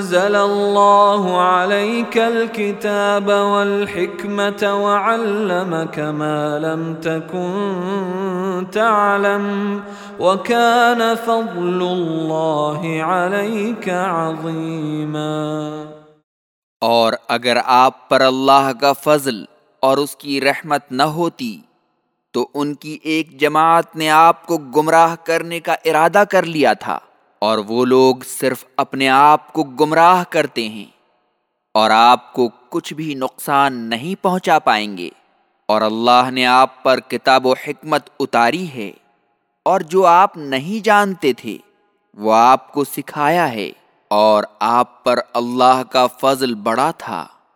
وأنزل الله عليك الكتاب والحكمة وعلمك ما لم تكن تعلم وكان فضل الله عليك عظيما اور اگر آپ پر اللہ کا فضل اور اس کی رحمت نہ ہوتی، تو ان کی ایک جماعت نے آپ کو گمراہ کرنے کا ارادہ کر لیا تھا۔ اور وہ لوگ صرف اپنے آپ کو گمراہ کرتے ہیں اور آپ کو کچھ بھی نقصان نہیں پہنچا پائیں گے اور اللہ نے آپ پر کتاب و حکمت اتاری ہے اور جو آپ نہیں جانتے تھے وہ آپ کو سکھایا ہے اور آپ پر اللہ کا فضل بڑا تھا۔